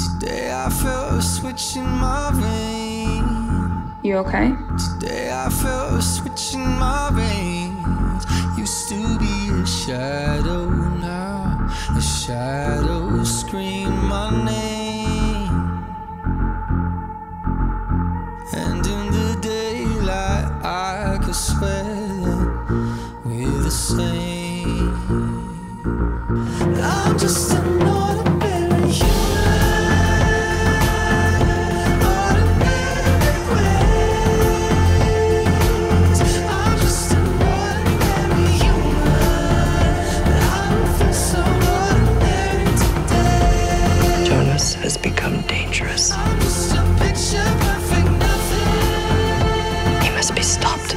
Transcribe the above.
I felt a switch in my veins. You okay? Today I felt a switch in my veins. Used to be a shadow now. The shadows scream my name. And in the daylight, I could swear that we're the same. has become dangerous. He must be stopped.